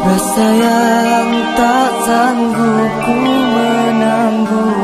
Rasa yang tak sanggup ku menanggung